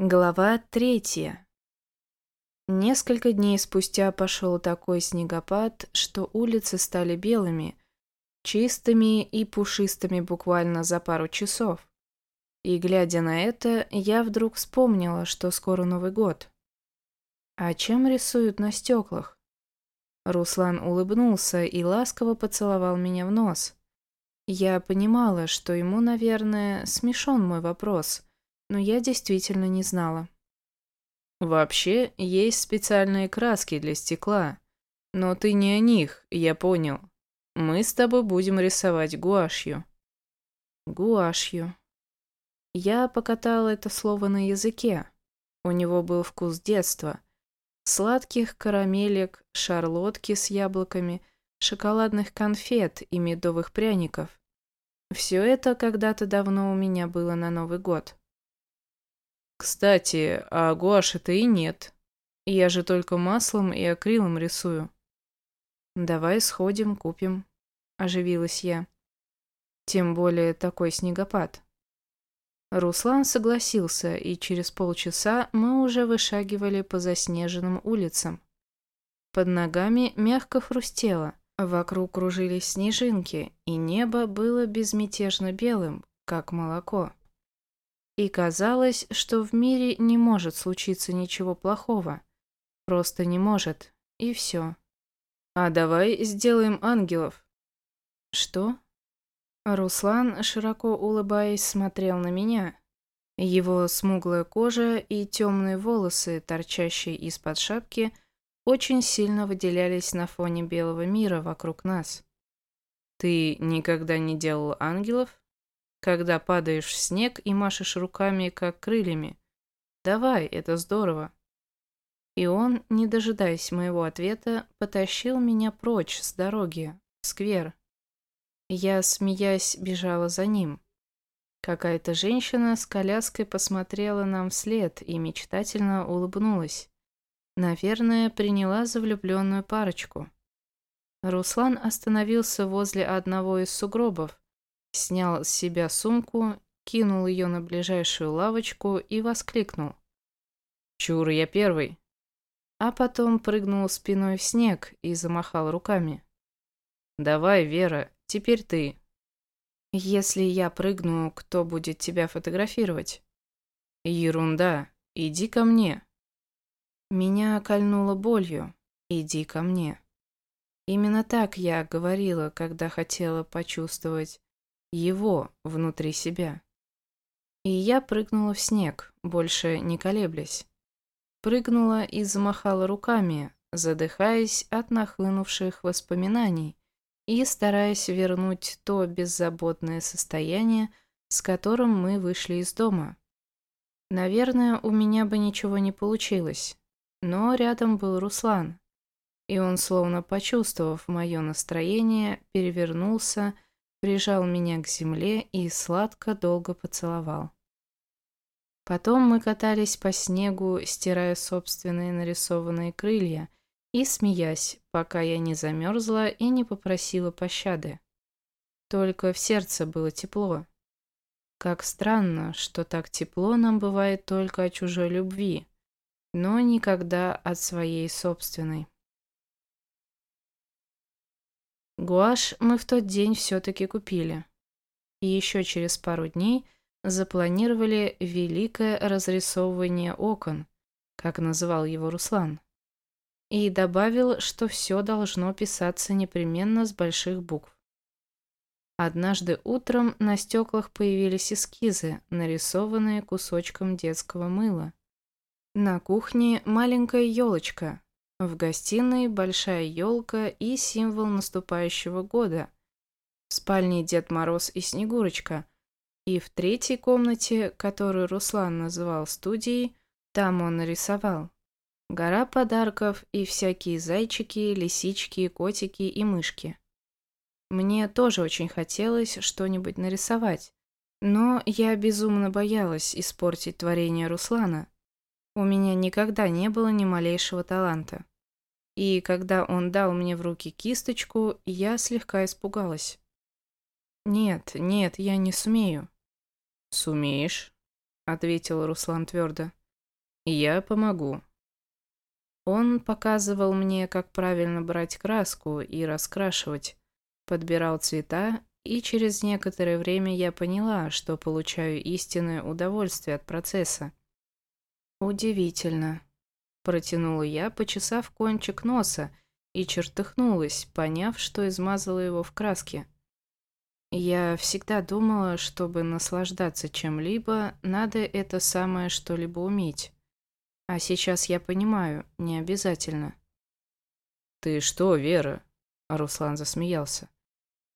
Глава третья. Несколько дней спустя пошел такой снегопад, что улицы стали белыми, чистыми и пушистыми буквально за пару часов. И, глядя на это, я вдруг вспомнила, что скоро Новый год. А чем рисуют на стеклах? Руслан улыбнулся и ласково поцеловал меня в нос. Я понимала, что ему, наверное, смешон мой вопрос – но я действительно не знала. Вообще, есть специальные краски для стекла. Но ты не о них, я понял. Мы с тобой будем рисовать гуашью. Гуашью. Я покатала это слово на языке. У него был вкус детства. Сладких карамелек, шарлотки с яблоками, шоколадных конфет и медовых пряников. Все это когда-то давно у меня было на Новый год. Кстати, а гуаши-то и нет. Я же только маслом и акрилом рисую. Давай сходим, купим. Оживилась я. Тем более такой снегопад. Руслан согласился, и через полчаса мы уже вышагивали по заснеженным улицам. Под ногами мягко хрустело, вокруг кружились снежинки, и небо было безмятежно белым, как молоко. И казалось, что в мире не может случиться ничего плохого. Просто не может. И все. А давай сделаем ангелов. Что? Руслан, широко улыбаясь, смотрел на меня. Его смуглая кожа и темные волосы, торчащие из-под шапки, очень сильно выделялись на фоне белого мира вокруг нас. «Ты никогда не делал ангелов?» Когда падаешь в снег и машешь руками, как крыльями. Давай, это здорово. И он, не дожидаясь моего ответа, потащил меня прочь с дороги, в сквер. Я, смеясь, бежала за ним. Какая-то женщина с коляской посмотрела нам вслед и мечтательно улыбнулась. Наверное, приняла за влюбленную парочку. Руслан остановился возле одного из сугробов, снял с себя сумку, кинул ее на ближайшую лавочку и воскликнул. «Чур, я первый!» А потом прыгнул спиной в снег и замахал руками. «Давай, Вера, теперь ты!» «Если я прыгну, кто будет тебя фотографировать?» «Ерунда, иди ко мне!» Меня кольнуло болью. «Иди ко мне!» Именно так я говорила, когда хотела почувствовать его внутри себя. И я прыгнула в снег, больше не колеблясь. Прыгнула и замахала руками, задыхаясь от нахлынувших воспоминаний и стараясь вернуть то беззаботное состояние, с которым мы вышли из дома. Наверное, у меня бы ничего не получилось, но рядом был Руслан, и он, словно почувствовав мое настроение, перевернулся прижал меня к земле и сладко долго поцеловал. Потом мы катались по снегу, стирая собственные нарисованные крылья и смеясь, пока я не замерзла и не попросила пощады. Только в сердце было тепло. Как странно, что так тепло нам бывает только от чужой любви, но никогда от своей собственной. Гуашь мы в тот день все-таки купили. И еще через пару дней запланировали великое разрисовывание окон, как называл его Руслан. И добавил, что все должно писаться непременно с больших букв. Однажды утром на стеклах появились эскизы, нарисованные кусочком детского мыла. На кухне маленькая елочка, в гостиной большая елка и символ наступающего года. В спальне Дед Мороз и Снегурочка. И в третьей комнате, которую Руслан называл студией, там он нарисовал. Гора подарков и всякие зайчики, лисички, котики и мышки. Мне тоже очень хотелось что-нибудь нарисовать, но я безумно боялась испортить творение Руслана. У меня никогда не было ни малейшего таланта. И когда он дал мне в руки кисточку, я слегка испугалась. «Нет, нет, я не сумею». «Сумеешь», — ответил Руслан твердо. Я помогу. Он показывал мне, как правильно брать краску и раскрашивать, подбирал цвета, и через некоторое время я поняла, что получаю истинное удовольствие от процесса. «Удивительно», – протянула я, почесав кончик носа, и чертыхнулась, поняв, что измазала его в краске. Я всегда думала, чтобы наслаждаться чем-либо, надо это самое что-либо уметь. А сейчас я понимаю, не обязательно. «Ты что, Вера?» – Руслан засмеялся.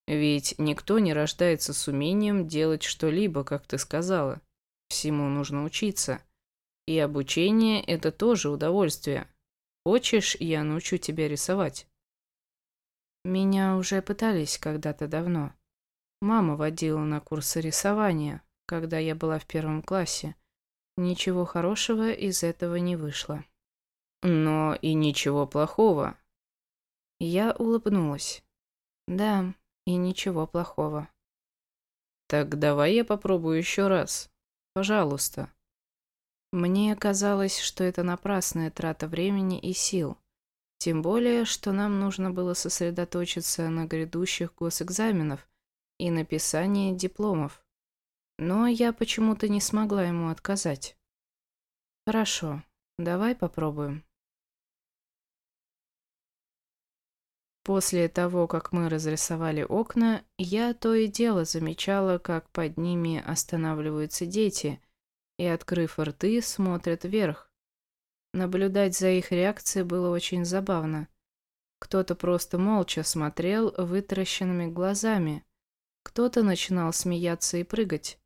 «Ведь никто не рождается с умением делать что-либо, как ты сказала. Всему нужно учиться. И обучение – это тоже удовольствие. Хочешь, я научу тебя рисовать?» Меня уже пытались когда-то давно. Мама водила на курсы рисования, когда я была в первом классе. Ничего хорошего из этого не вышло. Но и ничего плохого. Я улыбнулась. Да, и ничего плохого. Так давай я попробую еще раз. Пожалуйста. Мне казалось, что это напрасная трата времени и сил. Тем более, что нам нужно было сосредоточиться на грядущих госэкзаменов и написании дипломов. Но я почему-то не смогла ему отказать. Хорошо, давай попробуем. После того, как мы разрисовали окна, я то и дело замечала, как под ними останавливаются дети – и, открыв рты, смотрят вверх. Наблюдать за их реакцией было очень забавно. Кто-то просто молча смотрел вытаращенными глазами, кто-то начинал смеяться и прыгать,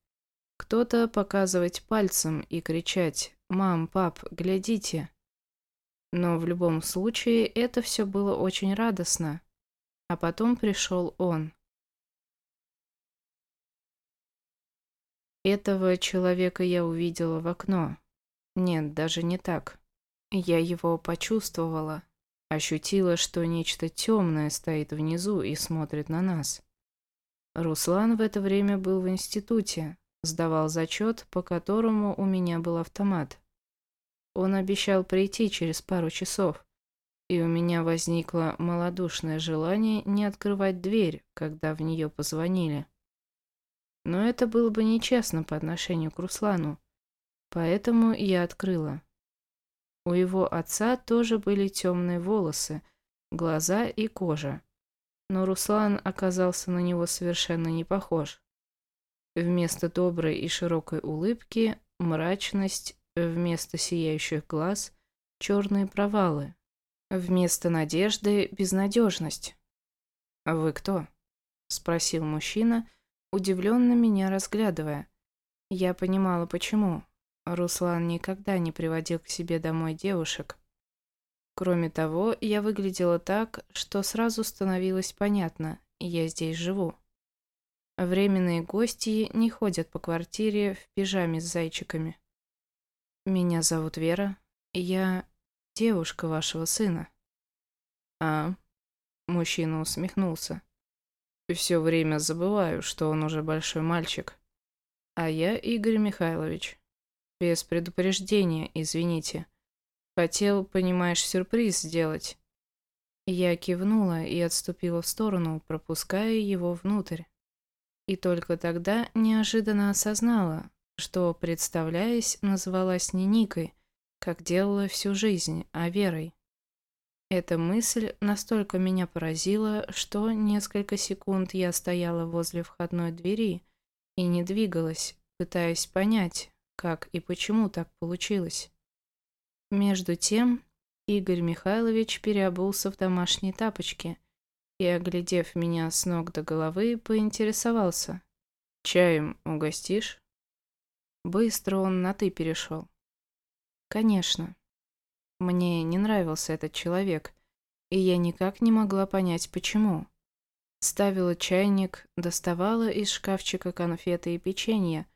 кто-то показывать пальцем и кричать «Мам, пап, глядите!». Но в любом случае это все было очень радостно. А потом пришел он. Этого человека я увидела в окно. Нет, даже не так. Я его почувствовала. Ощутила, что нечто темное стоит внизу и смотрит на нас. Руслан в это время был в институте, сдавал зачет, по которому у меня был автомат. Он обещал прийти через пару часов, и у меня возникло малодушное желание не открывать дверь, когда в нее позвонили. Но это было бы нечестно по отношению к Руслану. Поэтому я открыла. У его отца тоже были темные волосы, глаза и кожа. Но Руслан оказался на него совершенно не похож. Вместо доброй и широкой улыбки – мрачность, вместо сияющих глаз – черные провалы, вместо надежды – безнадежность. «А вы кто?» – спросил мужчина, удивленно меня разглядывая. Я понимала, почему. Руслан никогда не приводил к себе домой девушек. Кроме того, я выглядела так, что сразу становилось понятно, я здесь живу. Временные гости не ходят по квартире в пижаме с зайчиками. Меня зовут Вера, я девушка вашего сына. А? Мужчина усмехнулся. Все время забываю, что он уже большой мальчик. А я Игорь Михайлович. Без предупреждения, извините. Хотел, понимаешь, сюрприз сделать. Я кивнула и отступила в сторону, пропуская его внутрь. И только тогда неожиданно осознала, что, представляясь, называлась не Никой, как делала всю жизнь, а Верой. Эта мысль настолько меня поразила, что несколько секунд я стояла возле входной двери и не двигалась, пытаясь понять, как и почему так получилось. Между тем, Игорь Михайлович переобулся в домашние тапочки и, оглядев меня с ног до головы, поинтересовался. «Чаем угостишь?» Быстро он на «ты» перешел. «Конечно». Мне не нравился этот человек, и я никак не могла понять, почему. Ставила чайник, доставала из шкафчика конфеты и печенье,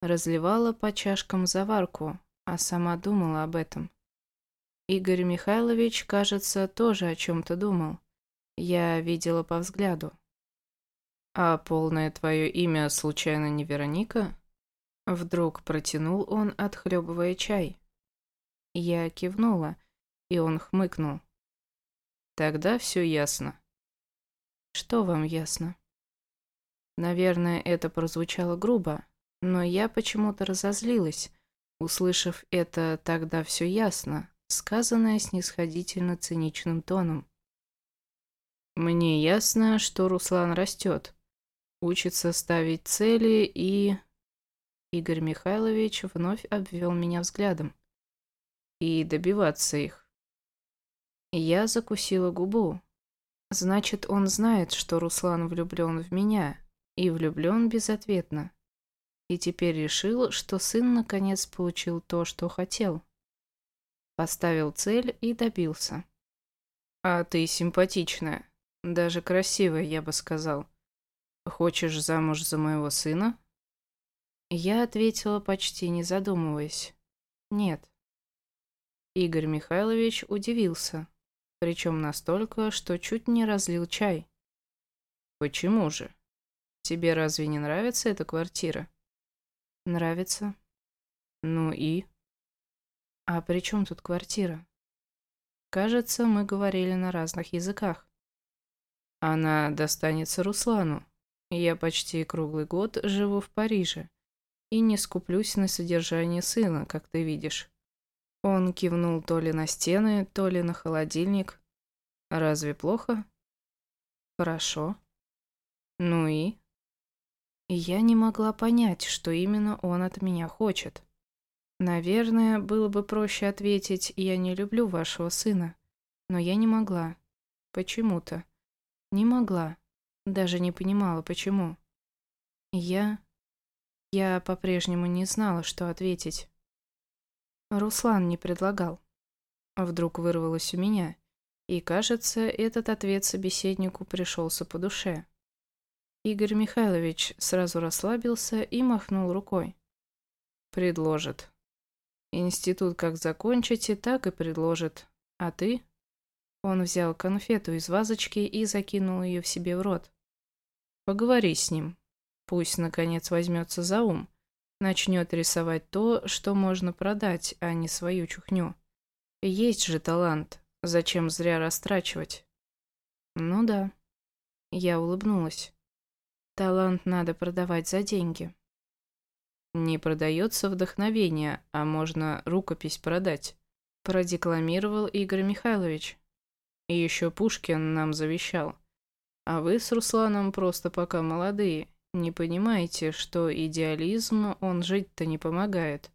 разливала по чашкам заварку, а сама думала об этом. Игорь Михайлович, кажется, тоже о чем-то думал. Я видела по взгляду. «А полное твое имя случайно не Вероника?» Вдруг протянул он, отхлебывая чай. Я кивнула, и он хмыкнул. Тогда все ясно. Что вам ясно? Наверное, это прозвучало грубо, но я почему-то разозлилась, услышав это «тогда все ясно», сказанное снисходительно циничным тоном. Мне ясно, что Руслан растет, учится ставить цели и... Игорь Михайлович вновь обвел меня взглядом. И добиваться их. Я закусила губу. Значит, он знает, что Руслан влюблен в меня, и влюблен безответно. И теперь решил, что сын наконец получил то, что хотел. Поставил цель и добился. А ты симпатичная. Даже красивая, я бы сказал. Хочешь замуж за моего сына? Я ответила, почти не задумываясь. Нет. Игорь Михайлович удивился, причем настолько, что чуть не разлил чай. Почему же? Тебе разве не нравится эта квартира? Нравится. Ну и? А при чем тут квартира? Кажется, мы говорили на разных языках. Она достанется Руслану. Я почти круглый год живу в Париже и не скуплюсь на содержание сына, как ты видишь. Он кивнул то ли на стены, то ли на холодильник. Разве плохо? Хорошо. Ну и? Я не могла понять, что именно он от меня хочет. Наверное, было бы проще ответить «я не люблю вашего сына», но я не могла. Почему-то. Не могла. Даже не понимала, почему. Я... Я по-прежнему не знала, что ответить. Руслан не предлагал. Вдруг вырвалось у меня. И, кажется, этот ответ собеседнику пришелся по душе. Игорь Михайлович сразу расслабился и махнул рукой. «Предложит. Институт как закончите, так и предложит. А ты?» Он взял конфету из вазочки и закинул ее в себе в рот. «Поговори с ним. Пусть, наконец, возьмется за ум. Начнет рисовать то, что можно продать, а не свою чухню. Есть же талант. Зачем зря растрачивать?» «Ну да». Я улыбнулась. «Талант надо продавать за деньги». «Не продается вдохновение, а можно рукопись продать», продекламировал Игорь Михайлович. И еще Пушкин нам завещал. А вы с Русланом просто пока молодые, не понимаете, что идеализм, он жить-то не помогает.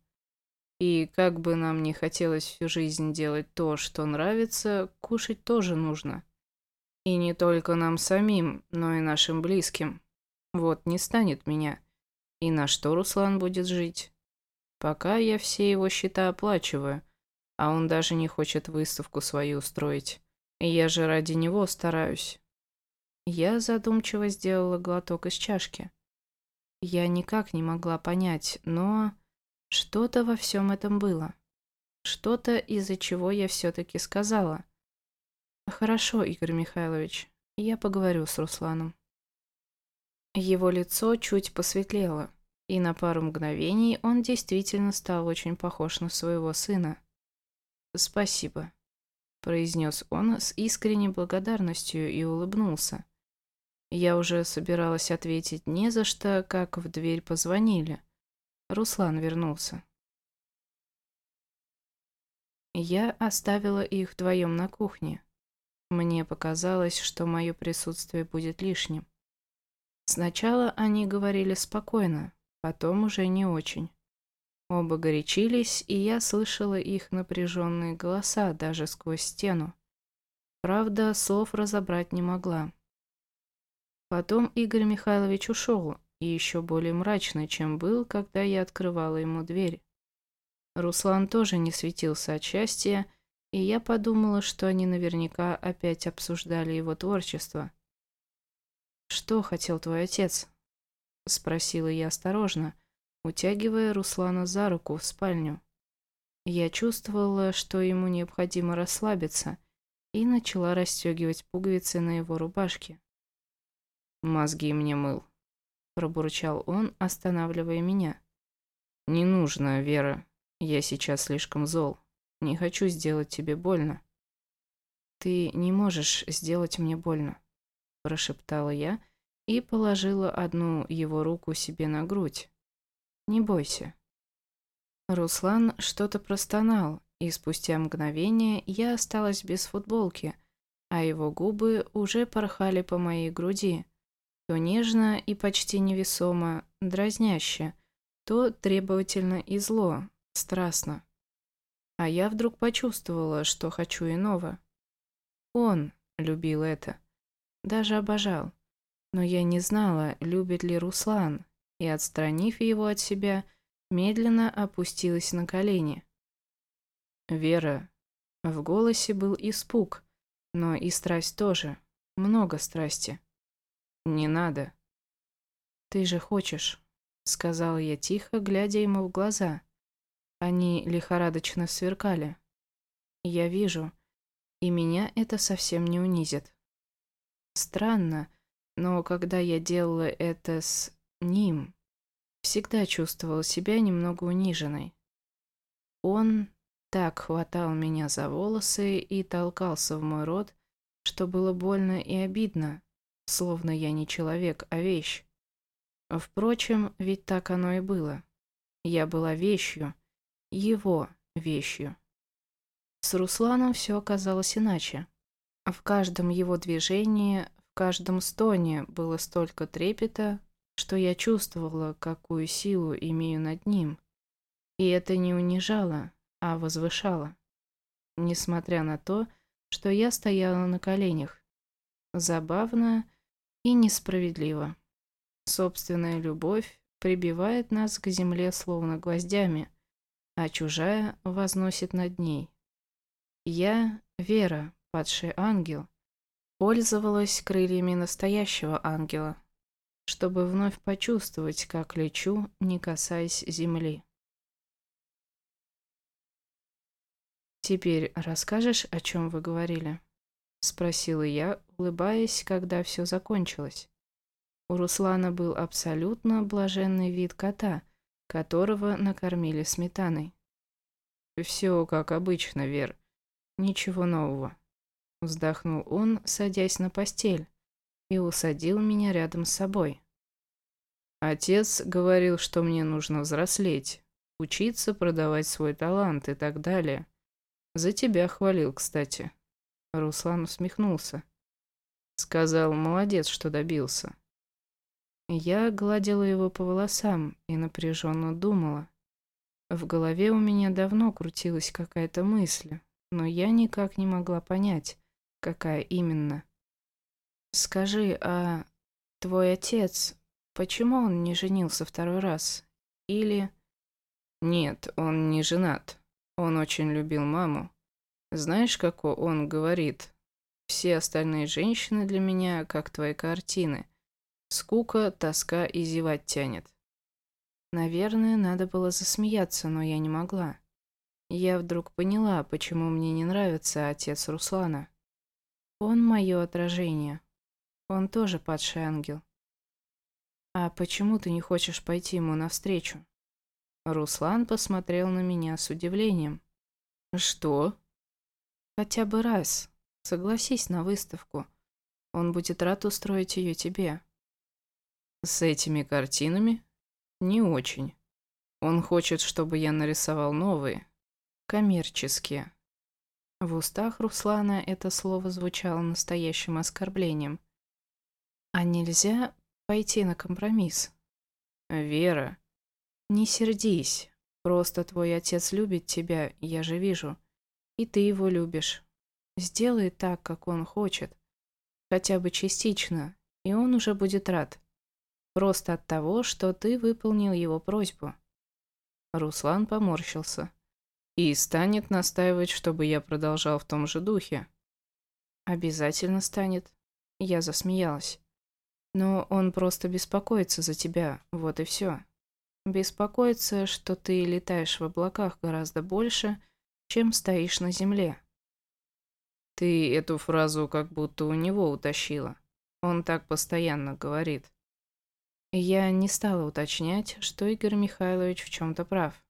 И как бы нам не хотелось всю жизнь делать то, что нравится, кушать тоже нужно. И не только нам самим, но и нашим близким. Вот не станет меня. И на что Руслан будет жить? Пока я все его счета оплачиваю, а он даже не хочет выставку свою устроить. Я же ради него стараюсь. Я задумчиво сделала глоток из чашки. Я никак не могла понять, но что-то во всем этом было. Что-то, из-за чего я все-таки сказала. Хорошо, Игорь Михайлович, я поговорю с Русланом. Его лицо чуть посветлело, и на пару мгновений он действительно стал очень похож на своего сына. Спасибо произнес он с искренней благодарностью и улыбнулся. Я уже собиралась ответить не за что, как в дверь позвонили. Руслан вернулся. Я оставила их вдвоем на кухне. Мне показалось, что мое присутствие будет лишним. Сначала они говорили спокойно, потом уже не очень. Оба горячились, и я слышала их напряженные голоса даже сквозь стену. Правда, слов разобрать не могла. Потом Игорь Михайлович ушел, и еще более мрачный, чем был, когда я открывала ему дверь. Руслан тоже не светился от счастья, и я подумала, что они наверняка опять обсуждали его творчество. «Что хотел твой отец?» — спросила я осторожно, утягивая Руслана за руку в спальню. Я чувствовала, что ему необходимо расслабиться, и начала расстегивать пуговицы на его рубашке. «Мозги мне мыл», – пробурчал он, останавливая меня. «Не нужно, Вера, я сейчас слишком зол. Не хочу сделать тебе больно». «Ты не можешь сделать мне больно», – прошептала я и положила одну его руку себе на грудь. «Не бойся». Руслан что-то простонал, и спустя мгновение я осталась без футболки, а его губы уже порхали по моей груди, то нежно и почти невесомо, дразняще, то требовательно и зло, страстно. А я вдруг почувствовала, что хочу иного. Он любил это, даже обожал. Но я не знала, любит ли Руслан, и, отстранив его от себя, медленно опустилась на колени. «Вера». В голосе был испуг, но и страсть тоже. Много страсти. «Не надо». «Ты же хочешь», — сказала я тихо, глядя ему в глаза. Они лихорадочно сверкали. «Я вижу, и меня это совсем не унизит. Странно, но когда я делала это с ним, всегда чувствовала себя немного униженной. Он так хватал меня за волосы и толкался в мой рот, что было больно и обидно, словно я не человек, а вещь. Впрочем, ведь так оно и было. Я была вещью, его вещью. С Русланом все оказалось иначе. В каждом его движении, в каждом стоне было столько трепета, что я чувствовала, какую силу имею над ним. И это не унижало, а возвышало. Несмотря на то, что я стояла на коленях. Забавно и несправедливо. Собственная любовь прибивает нас к земле словно гвоздями, а чужая возносит над ней. Я, Вера, падший ангел, пользовалась крыльями настоящего ангела, чтобы вновь почувствовать, как лечу, не касаясь земли. «Теперь расскажешь, о чем вы говорили?» — спросила я, улыбаясь, когда все закончилось. У Руслана был абсолютно блаженный вид кота, которого накормили сметаной. «Все как обычно, Вер. Ничего нового. Вздохнул он, садясь на постель, и усадил меня рядом с собой. Отец говорил, что мне нужно взрослеть, учиться продавать свой талант и так далее. За тебя хвалил, кстати. Руслан усмехнулся. Сказал, молодец, что добился. Я гладила его по волосам и напряженно думала. В голове у меня давно крутилась какая-то мысль, но я никак не могла понять, какая именно. «Скажи, а твой отец, почему он не женился второй раз? Или...» «Нет, он не женат. Он очень любил маму. Знаешь, как он говорит? Все остальные женщины для меня, как твои картины. Скука, тоска и зевать тянет». Наверное, надо было засмеяться, но я не могла. Я вдруг поняла, почему мне не нравится отец Руслана. Он мое отражение. Он тоже падший ангел. А почему ты не хочешь пойти ему навстречу? Руслан посмотрел на меня с удивлением. Что? Хотя бы раз. Согласись на выставку. Он будет рад устроить ее тебе. С этими картинами? Не очень. Он хочет, чтобы я нарисовал новые коммерческие. В устах Руслана это слово звучало настоящим оскорблением. А нельзя пойти на компромисс? Вера, не сердись. Просто твой отец любит тебя, я же вижу. И ты его любишь. Сделай так, как он хочет. Хотя бы частично, и он уже будет рад. Просто от того, что ты выполнил его просьбу. Руслан поморщился. И станет настаивать, чтобы я продолжал в том же духе. Обязательно станет. Я засмеялась. Но он просто беспокоится за тебя, вот и все. Беспокоится, что ты летаешь в облаках гораздо больше, чем стоишь на земле. Ты эту фразу как будто у него утащила. Он так постоянно говорит. Я не стала уточнять, что Игорь Михайлович в чем-то прав.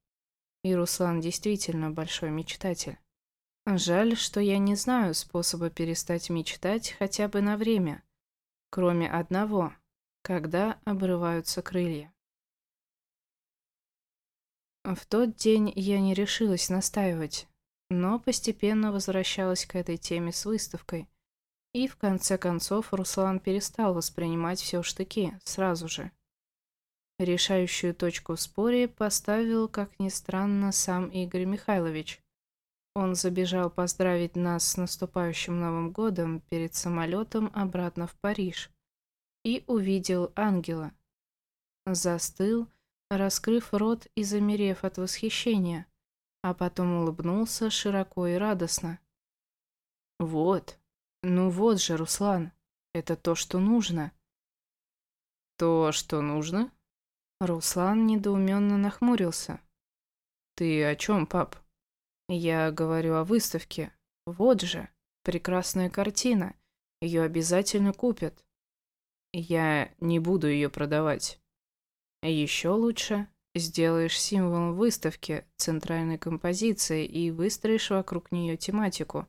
И Руслан действительно большой мечтатель. Жаль, что я не знаю способа перестать мечтать хотя бы на время, кроме одного, когда обрываются крылья. В тот день я не решилась настаивать, но постепенно возвращалась к этой теме с выставкой. И в конце концов Руслан перестал воспринимать все в штыки сразу же. Решающую точку в споре поставил, как ни странно, сам Игорь Михайлович. Он забежал поздравить нас с наступающим Новым годом перед самолетом обратно в Париж и увидел ангела. Застыл, раскрыв рот и замерев от восхищения, а потом улыбнулся широко и радостно. «Вот, ну вот же, Руслан, это то, что нужно». «То, что нужно?» Руслан недоуменно нахмурился. «Ты о чем, пап?» «Я говорю о выставке. Вот же, прекрасная картина. Ее обязательно купят». «Я не буду ее продавать». Еще лучше сделаешь символом выставки, центральной композиции и выстроишь вокруг нее тематику.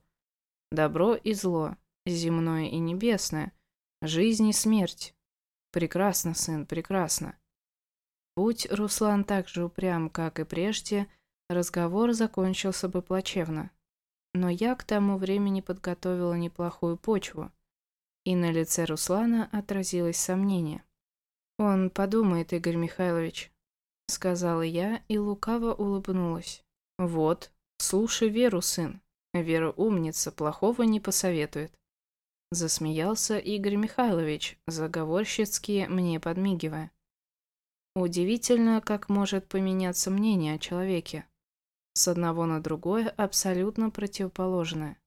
Добро и зло, земное и небесное, жизнь и смерть. Прекрасно, сын, прекрасно. Будь Руслан так же упрям, как и прежде, разговор закончился бы плачевно. Но я к тому времени подготовила неплохую почву, и на лице Руслана отразилось сомнение. «Он подумает, Игорь Михайлович», — сказала я и лукаво улыбнулась. «Вот, слушай Веру, сын. Вера умница, плохого не посоветует». Засмеялся Игорь Михайлович, заговорщицки мне подмигивая. Удивительно, как может поменяться мнение о человеке. С одного на другое абсолютно противоположное.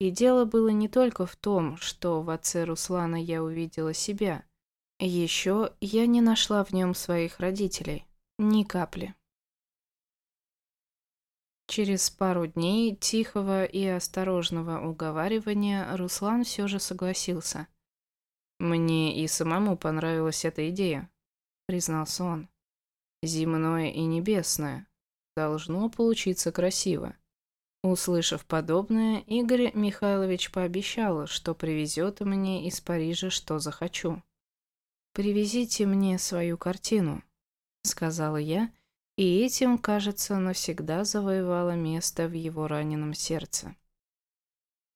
И дело было не только в том, что в отце Руслана я увидела себя — еще я не нашла в нем своих родителей. Ни капли. Через пару дней тихого и осторожного уговаривания Руслан все же согласился. «Мне и самому понравилась эта идея», — признался он. «Земное и небесное. Должно получиться красиво». Услышав подобное, Игорь Михайлович пообещал, что привезет мне из Парижа, что захочу. «Привезите мне свою картину», — сказала я, и этим, кажется, навсегда завоевала место в его раненом сердце.